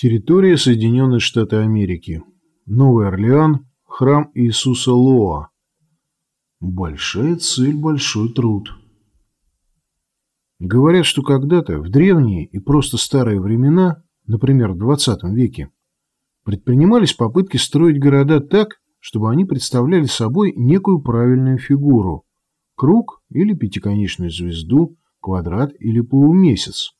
Территория Соединенных Штатов Америки. Новый Орлеан. Храм Иисуса Лоа. Большая цель, большой труд. Говорят, что когда-то, в древние и просто старые времена, например, в 20 веке, предпринимались попытки строить города так, чтобы они представляли собой некую правильную фигуру – круг или пятиконечную звезду, квадрат или полумесяц.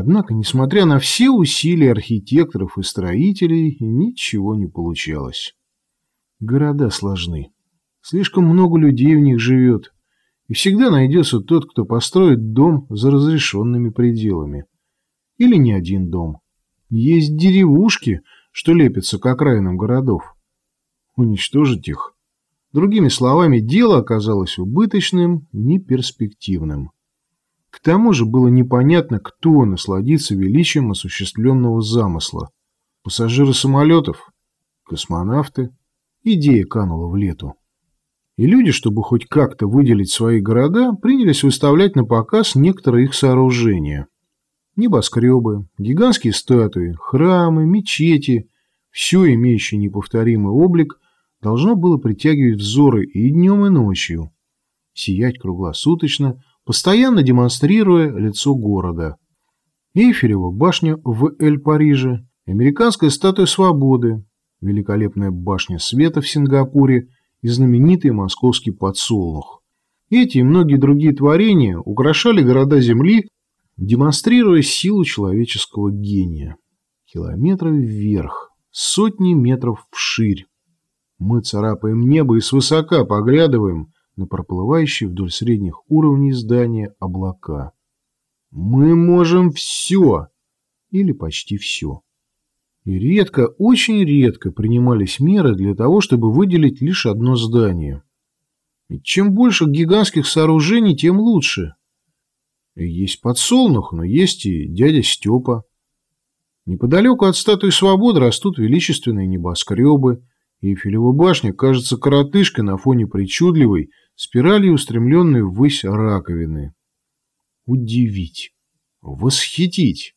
Однако, несмотря на все усилия архитекторов и строителей, ничего не получалось. Города сложны. Слишком много людей в них живет. И всегда найдется тот, кто построит дом за разрешенными пределами. Или не один дом. Есть деревушки, что лепятся к окраинам городов. Уничтожить их. Другими словами, дело оказалось убыточным, неперспективным. К тому же было непонятно, кто насладится величием осуществленного замысла. Пассажиры самолетов? Космонавты? Идея канула в лету. И люди, чтобы хоть как-то выделить свои города, принялись выставлять на показ некоторые их сооружения. Небоскребы, гигантские статуи, храмы, мечети – все имеющее неповторимый облик должно было притягивать взоры и днем, и ночью, сиять круглосуточно – постоянно демонстрируя лицо города. Эйфелева башня в Эль-Париже, американская статуя свободы, великолепная башня света в Сингапуре и знаменитый московский подсолнух. Эти и многие другие творения украшали города Земли, демонстрируя силу человеческого гения. Километры вверх, сотни метров вширь. Мы царапаем небо и свысока поглядываем на проплывающие вдоль средних уровней здания облака. Мы можем все, или почти все. И редко, очень редко принимались меры для того, чтобы выделить лишь одно здание. Ведь чем больше гигантских сооружений, тем лучше. есть подсолнух, но есть и дядя Степа. Неподалеку от статуи свободы растут величественные небоскребы, и Эйфелева башня кажется коротышкой на фоне причудливой, спиралью устремленной ввысь раковины. Удивить. Восхитить.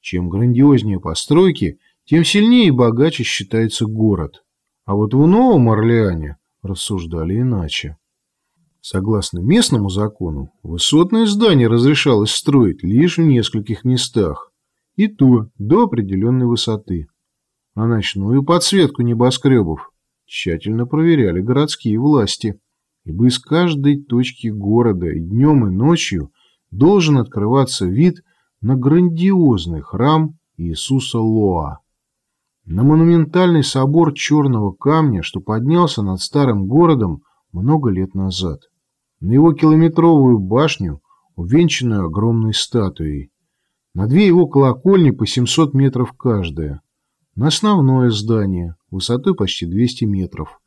Чем грандиознее постройки, тем сильнее и богаче считается город. А вот в Новом Орлеане рассуждали иначе. Согласно местному закону, высотные здания разрешалось строить лишь в нескольких местах, и то до определенной высоты. А ночную подсветку небоскребов тщательно проверяли городские власти ибо из каждой точки города и днем и ночью должен открываться вид на грандиозный храм Иисуса Лоа. На монументальный собор черного камня, что поднялся над старым городом много лет назад. На его километровую башню, увенчанную огромной статуей. На две его колокольни по 700 метров каждая. На основное здание, высотой почти 200 метров.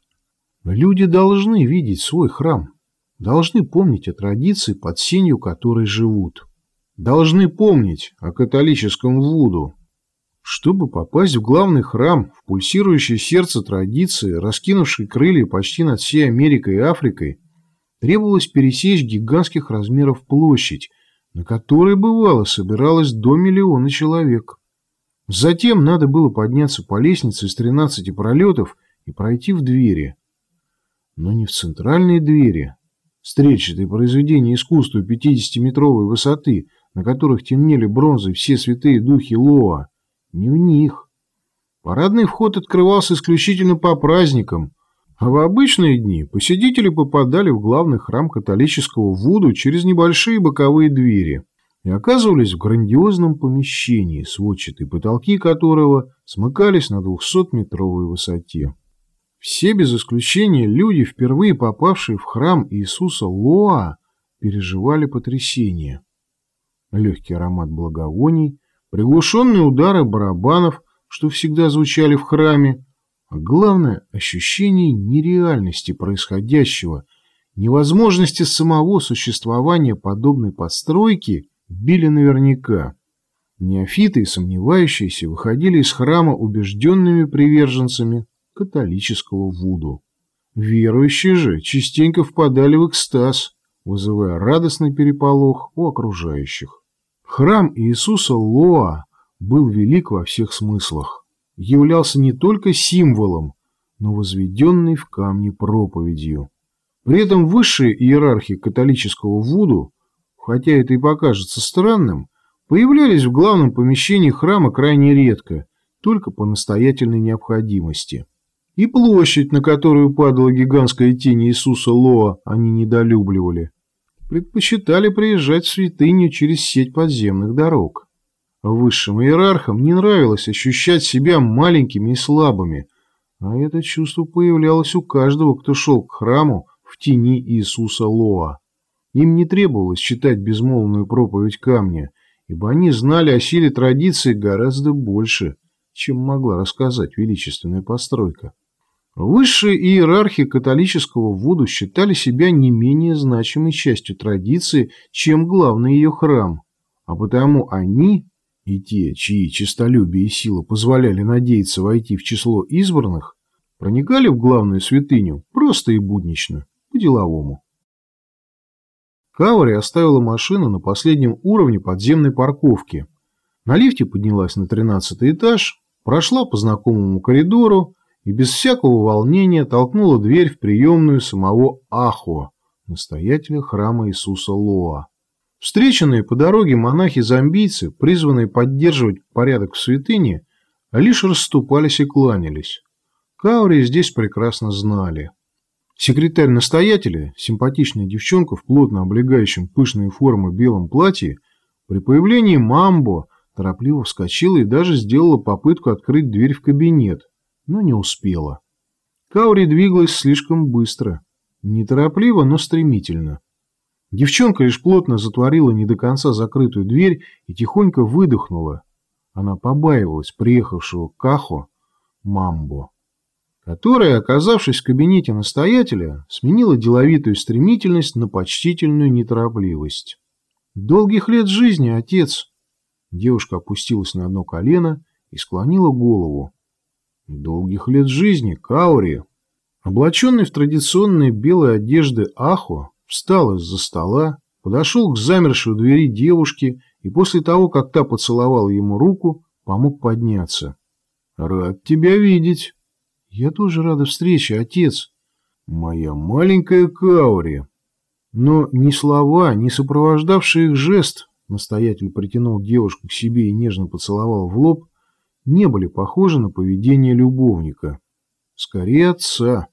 Люди должны видеть свой храм, должны помнить о традиции, под сенью которой живут. Должны помнить о католическом Вуду. Чтобы попасть в главный храм, в пульсирующее сердце традиции, раскинувшей крылья почти над всей Америкой и Африкой, требовалось пересечь гигантских размеров площадь, на которой, бывало, собиралось до миллиона человек. Затем надо было подняться по лестнице из 13 пролетов и пройти в двери – но не в центральные двери. Встречатые произведения искусства 50-метровой высоты, на которых темнели бронзой все святые духи Лоа, не в них. Парадный вход открывался исключительно по праздникам, а в обычные дни посетители попадали в главный храм католического Вуду через небольшие боковые двери и оказывались в грандиозном помещении, сводчатые потолки которого смыкались на 200-метровой высоте. Все без исключения люди, впервые попавшие в храм Иисуса Лоа, переживали потрясение. Легкий аромат благовоний, приглушенные удары барабанов, что всегда звучали в храме, а главное – ощущение нереальности происходящего, невозможности самого существования подобной постройки били наверняка. Неофиты и сомневающиеся выходили из храма убежденными приверженцами католического Вуду. Верующие же частенько впадали в экстаз, вызывая радостный переполох у окружающих. Храм Иисуса Лоа был велик во всех смыслах, являлся не только символом, но возведенный в камне проповедью. При этом высшие иерархи католического Вуду, хотя это и покажется странным, появлялись в главном помещении храма крайне редко, только по настоятельной необходимости. И площадь, на которую падала гигантская тень Иисуса Лоа, они недолюбливали. Предпочитали приезжать в святыню через сеть подземных дорог. Высшим иерархам не нравилось ощущать себя маленькими и слабыми, а это чувство появлялось у каждого, кто шел к храму в тени Иисуса Лоа. Им не требовалось читать безмолвную проповедь камня, ибо они знали о силе традиции гораздо больше, чем могла рассказать величественная постройка. Высшие иерархи католического Вуду считали себя не менее значимой частью традиции, чем главный ее храм, а потому они и те, чьи честолюбие и сила позволяли надеяться войти в число избранных, проникали в главную святыню просто и буднично, по-деловому. Кавари оставила машину на последнем уровне подземной парковки. На лифте поднялась на тринадцатый этаж, прошла по знакомому коридору, и без всякого волнения толкнула дверь в приемную самого Ахо, настоятеля храма Иисуса Лоа. Встреченные по дороге монахи-зомбийцы, призванные поддерживать порядок в святыне, лишь расступались и кланялись. Каури здесь прекрасно знали. Секретарь настоятеля, симпатичная девчонка в плотно облегающем пышные формы белом платье, при появлении Мамбо торопливо вскочила и даже сделала попытку открыть дверь в кабинет, но не успела. Каури двигалась слишком быстро. Неторопливо, но стремительно. Девчонка лишь плотно затворила не до конца закрытую дверь и тихонько выдохнула. Она побаивалась приехавшего Кахо Мамбо, которая, оказавшись в кабинете настоятеля, сменила деловитую стремительность на почтительную неторопливость. «Долгих лет жизни, отец!» Девушка опустилась на одно колено и склонила голову. Долгих лет жизни, Каури. Облаченный в традиционные белые одежды Ахо, встал из-за стола, подошел к замершей у двери девушке и после того, как та поцеловала ему руку, помог подняться. «Рад тебя видеть». «Я тоже рада встрече, отец». «Моя маленькая Каури». Но ни слова, ни сопровождавший их жест, настоятель притянул девушку к себе и нежно поцеловал в лоб, не были похожи на поведение любовника. Скорее отца.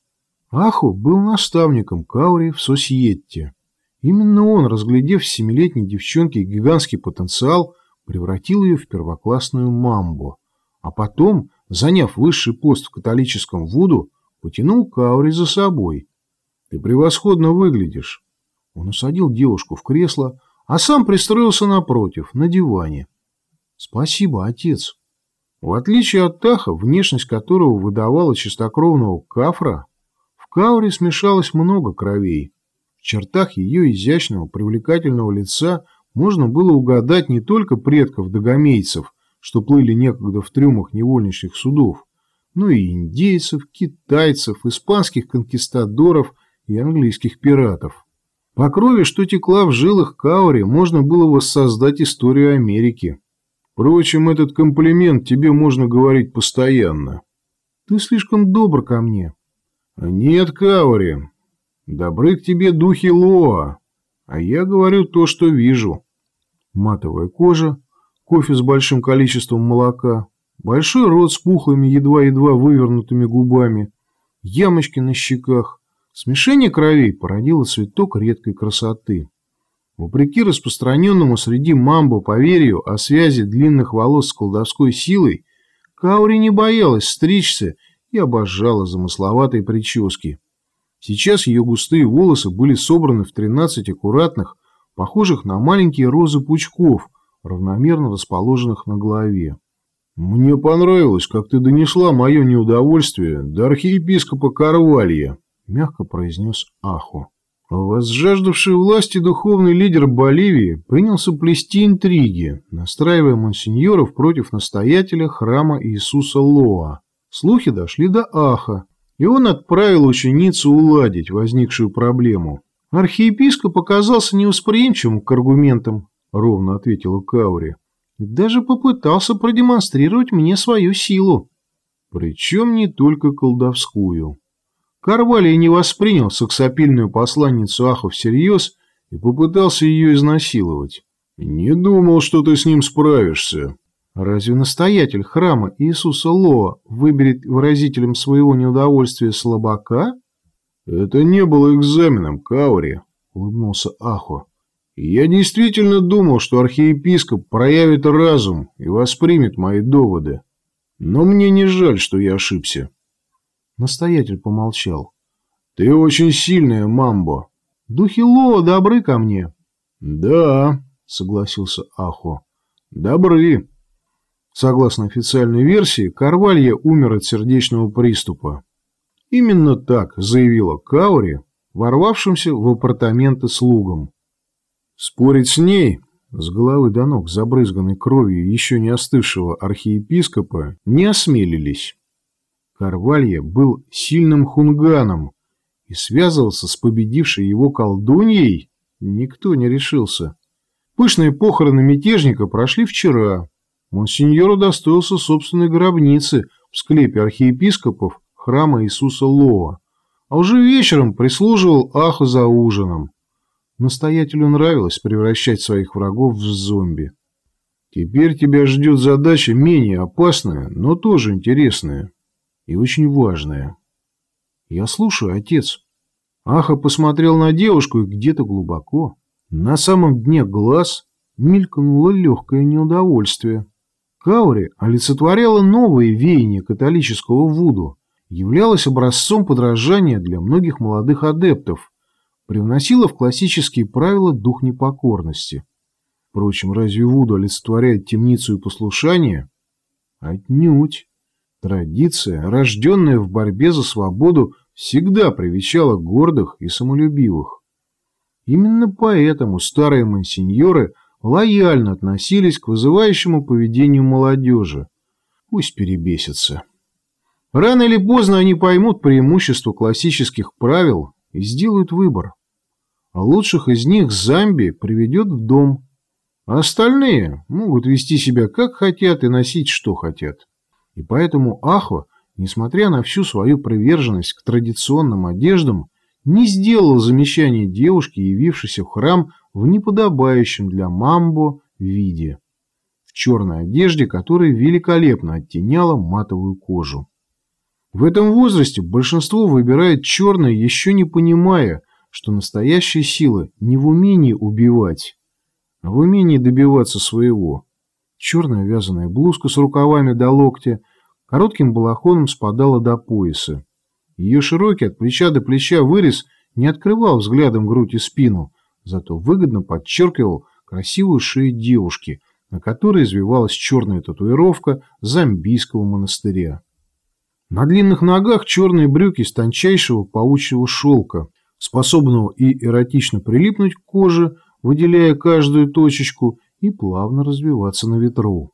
Аху был наставником Каури в Сосьетте. Именно он, разглядев семилетней девчонке гигантский потенциал, превратил ее в первоклассную мамбу, а потом, заняв высший пост в католическом Вуду, потянул Каури за собой. «Ты превосходно выглядишь». Он усадил девушку в кресло, а сам пристроился напротив, на диване. «Спасибо, отец». В отличие от Таха, внешность которого выдавала чистокровного кафра, в Кауре смешалось много кровей. В чертах ее изящного, привлекательного лица можно было угадать не только предков догомейцев, что плыли некогда в трюмах невольничьих судов, но и индейцев, китайцев, испанских конкистадоров и английских пиратов. По крови, что текла в жилах Каури, можно было воссоздать историю Америки. Впрочем, этот комплимент тебе можно говорить постоянно. Ты слишком добр ко мне. Нет, Каури. Добры к тебе духи Лоа. А я говорю то, что вижу. Матовая кожа, кофе с большим количеством молока, большой рот с пухлыми, едва-едва вывернутыми губами, ямочки на щеках. Смешение кровей породило цветок редкой красоты. Вопреки распространенному среди мамбо поверью о связи длинных волос с колдовской силой, Каури не боялась стричься и обожала замысловатые прически. Сейчас ее густые волосы были собраны в 13 аккуратных, похожих на маленькие розы пучков, равномерно расположенных на голове. «Мне понравилось, как ты донесла мое неудовольствие до архиепископа Карвалья», — мягко произнес Аху. Возжаждавший власти духовный лидер Боливии принялся плести интриги, настраивая монсеньоров против настоятеля храма Иисуса Лоа. Слухи дошли до Аха, и он отправил ученицу уладить возникшую проблему. Архиепископ оказался невосприимчивым к аргументам, ровно ответила Каури. Даже попытался продемонстрировать мне свою силу. Причем не только колдовскую. Карвалий не воспринял сексапильную посланницу Аху всерьез и попытался ее изнасиловать. «Не думал, что ты с ним справишься». Разве настоятель храма Иисуса Лоа выберет выразителем своего неудовольствия слабака? Это не было экзаменом, Каури, улыбнулся Ахо. Я действительно думал, что архиепископ проявит разум и воспримет мои доводы. Но мне не жаль, что я ошибся. Настоятель помолчал. Ты очень сильная, Мамбо. Духи Лоа добры ко мне. Да, согласился Ахо. Добры. Согласно официальной версии, Карвалье умер от сердечного приступа. Именно так заявила Каури, ворвавшимся в апартаменты слугам. Спорить с ней, с головы до ног забрызганной кровью еще не остывшего архиепископа, не осмелились. Карвалье был сильным хунганом, и связывался с победившей его колдуньей никто не решился. Пышные похороны мятежника прошли вчера, Монсеньор удостоился собственной гробницы в склепе архиепископов храма Иисуса Лова, а уже вечером прислуживал Аху за ужином. Настоятелю нравилось превращать своих врагов в зомби. Теперь тебя ждет задача менее опасная, но тоже интересная и очень важная. Я слушаю, отец. Аха посмотрел на девушку и где-то глубоко, на самом дне глаз, мелькнуло легкое неудовольствие. Каури олицетворяла новые веяния католического Вуду, являлась образцом подражания для многих молодых адептов, привносила в классические правила дух непокорности. Впрочем, разве Вуду олицетворяет темницу и послушание? Отнюдь. Традиция, рожденная в борьбе за свободу, всегда привечала гордых и самолюбивых. Именно поэтому старые мансиньоры – лояльно относились к вызывающему поведению молодежи. Пусть перебесится. Рано или поздно они поймут преимущество классических правил и сделают выбор. А лучших из них Замби приведет в дом. А остальные могут вести себя как хотят и носить что хотят. И поэтому Ахва, несмотря на всю свою приверженность к традиционным одеждам, не сделал замечания девушке, явившейся в храм в неподобающем для мамбо виде, в черной одежде, которая великолепно оттеняла матовую кожу. В этом возрасте большинство выбирает черное, еще не понимая, что настоящая сила не в умении убивать, а в умении добиваться своего. Черная вязаная блузка с рукавами до локтя коротким балахоном спадала до пояса. Ее широкий от плеча до плеча вырез не открывал взглядом грудь и спину, зато выгодно подчеркивал красивую шею девушки, на которой извивалась черная татуировка зомбийского монастыря. На длинных ногах черные брюки из тончайшего паучьего шелка, способного и эротично прилипнуть к коже, выделяя каждую точечку и плавно развиваться на ветру.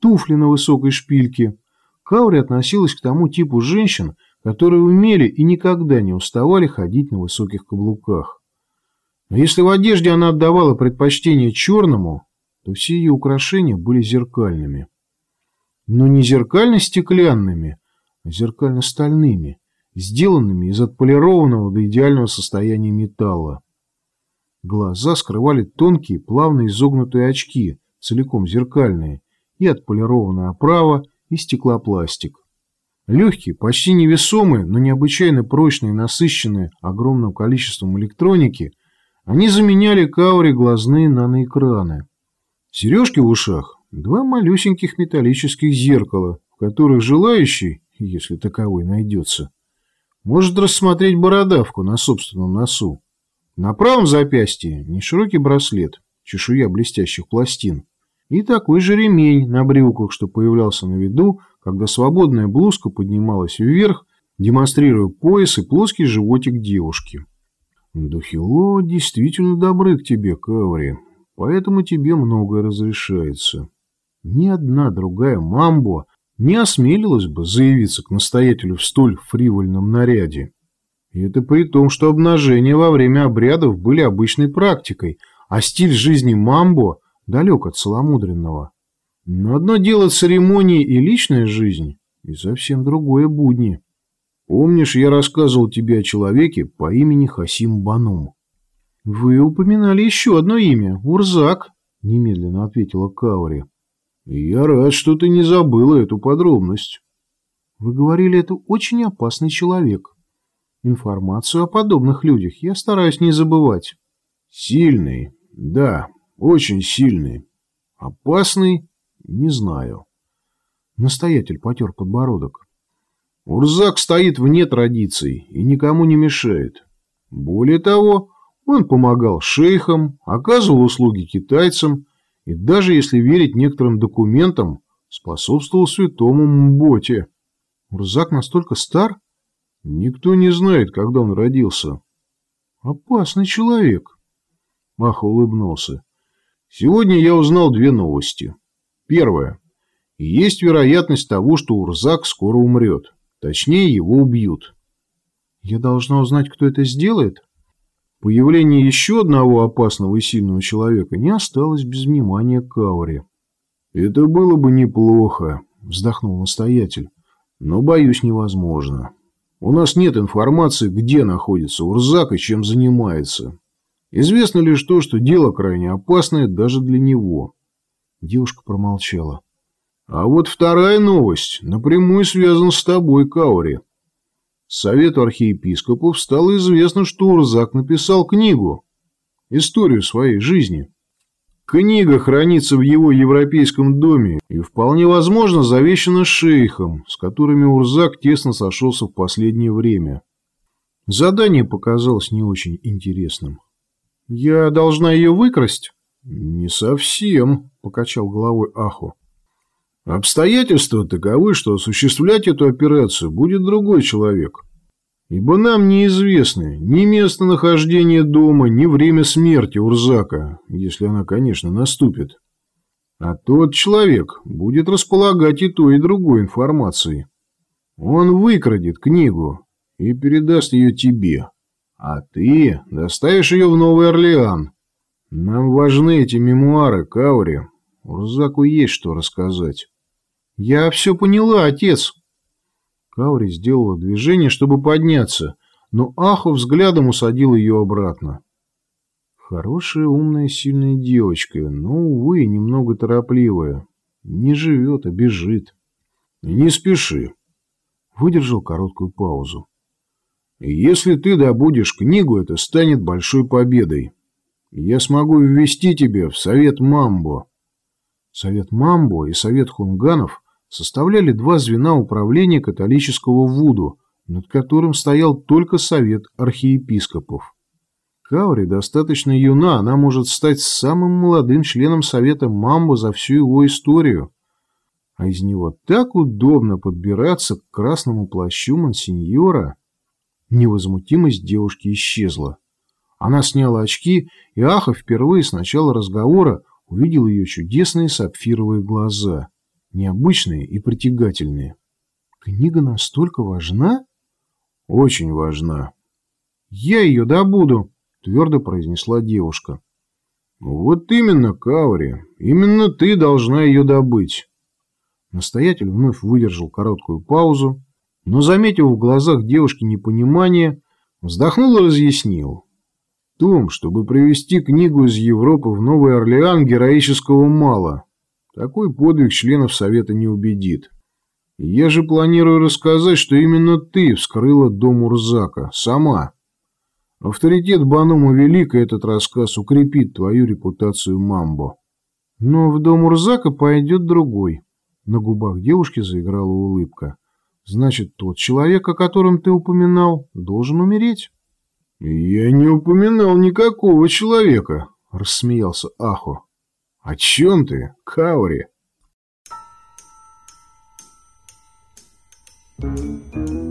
Туфли на высокой шпильке. Каури относилась к тому типу женщин, которые умели и никогда не уставали ходить на высоких каблуках. Но если в одежде она отдавала предпочтение черному, то все ее украшения были зеркальными. Но не зеркально-стеклянными, а зеркально-стальными, сделанными из отполированного до идеального состояния металла. Глаза скрывали тонкие, плавно изогнутые очки, целиком зеркальные, и отполированная оправа, и стеклопластик. Легкие, почти невесомые, но необычайно прочные и насыщенные огромным количеством электроники – они заменяли Каури глазные наноэкраны. Сережки в ушах – два малюсеньких металлических зеркала, в которых желающий, если таковой найдется, может рассмотреть бородавку на собственном носу. На правом запястье неширокий браслет, чешуя блестящих пластин, и такой же ремень на брюках, что появлялся на виду, когда свободная блузка поднималась вверх, демонстрируя пояс и плоский животик девушки. Духило действительно добры к тебе, Каври, поэтому тебе многое разрешается. Ни одна другая мамбо не осмелилась бы заявиться к настоятелю в столь фривольном наряде. И это при том, что обнажения во время обрядов были обычной практикой, а стиль жизни мамбо далек от целомудренного. Но одно дело церемонии и личная жизнь, и совсем другое будни. Помнишь, я рассказывал тебе о человеке по имени Хасим Банум? Вы упоминали еще одно имя – Урзак, немедленно ответила Каури. Я рад, что ты не забыла эту подробность. Вы говорили, это очень опасный человек. Информацию о подобных людях я стараюсь не забывать. Сильный, да, очень сильный. Опасный, не знаю. Настоятель потер подбородок. Урзак стоит вне традиций и никому не мешает. Более того, он помогал шейхам, оказывал услуги китайцам и даже, если верить некоторым документам, способствовал святому Мботе. Урзак настолько стар? Никто не знает, когда он родился. Опасный человек. Маха улыбнулся. Сегодня я узнал две новости. Первое. Есть вероятность того, что Урзак скоро умрет. Точнее, его убьют. Я должна узнать, кто это сделает? Появление еще одного опасного и сильного человека не осталось без внимания Каури. «Это было бы неплохо», — вздохнул настоятель. «Но, боюсь, невозможно. У нас нет информации, где находится Урзак и чем занимается. Известно лишь то, что дело крайне опасное даже для него». Девушка промолчала. А вот вторая новость напрямую связана с тобой, Каури. Совету архиепископов стало известно, что Урзак написал книгу, историю своей жизни. Книга хранится в его европейском доме и вполне возможно завещана шейхом, с которыми Урзак тесно сошелся в последнее время. Задание показалось не очень интересным. «Я должна ее выкрасть?» «Не совсем», — покачал головой Аху. Обстоятельства таковы, что осуществлять эту операцию будет другой человек. Ибо нам неизвестны ни местонахождение дома, ни время смерти Урзака, если она, конечно, наступит. А тот человек будет располагать и той, и другой информацией. Он выкрадет книгу и передаст ее тебе. А ты доставишь ее в Новый Орлеан. Нам важны эти мемуары, Каури. Урзаку есть что рассказать. «Я все поняла, отец!» Каури сделала движение, чтобы подняться, но Аху взглядом усадил ее обратно. Хорошая, умная, сильная девочка, но, увы, немного торопливая. Не живет, а бежит. Не спеши. Выдержал короткую паузу. Если ты добудешь книгу, это станет большой победой. Я смогу ввести тебя в совет Мамбо. Совет Мамбо и совет Хунганов составляли два звена управления католического Вуду, над которым стоял только совет архиепископов. Каури достаточно юна, она может стать самым молодым членом совета Мамбо за всю его историю. А из него так удобно подбираться к красному плащу мансиньора. Невозмутимость девушки исчезла. Она сняла очки, и Аха впервые с начала разговора увидел ее чудесные сапфировые глаза необычные и притягательные. Книга настолько важна? Очень важна. Я ее добуду, твердо произнесла девушка. Вот именно, Каури, именно ты должна ее добыть. Настоятель вновь выдержал короткую паузу, но, заметив в глазах девушки непонимание, вздохнул и разъяснил. В том, чтобы привезти книгу из Европы в Новый Орлеан, героического мало. Такой подвиг членов Совета не убедит. Я же планирую рассказать, что именно ты вскрыла дом Урзака. Сама. Авторитет Банума велик, и этот рассказ укрепит твою репутацию Мамбо. Но в дом Урзака пойдет другой. На губах девушки заиграла улыбка. Значит, тот человек, о котором ты упоминал, должен умереть? Я не упоминал никакого человека, рассмеялся Ахо. «О чем ты, Каури?» Thank you.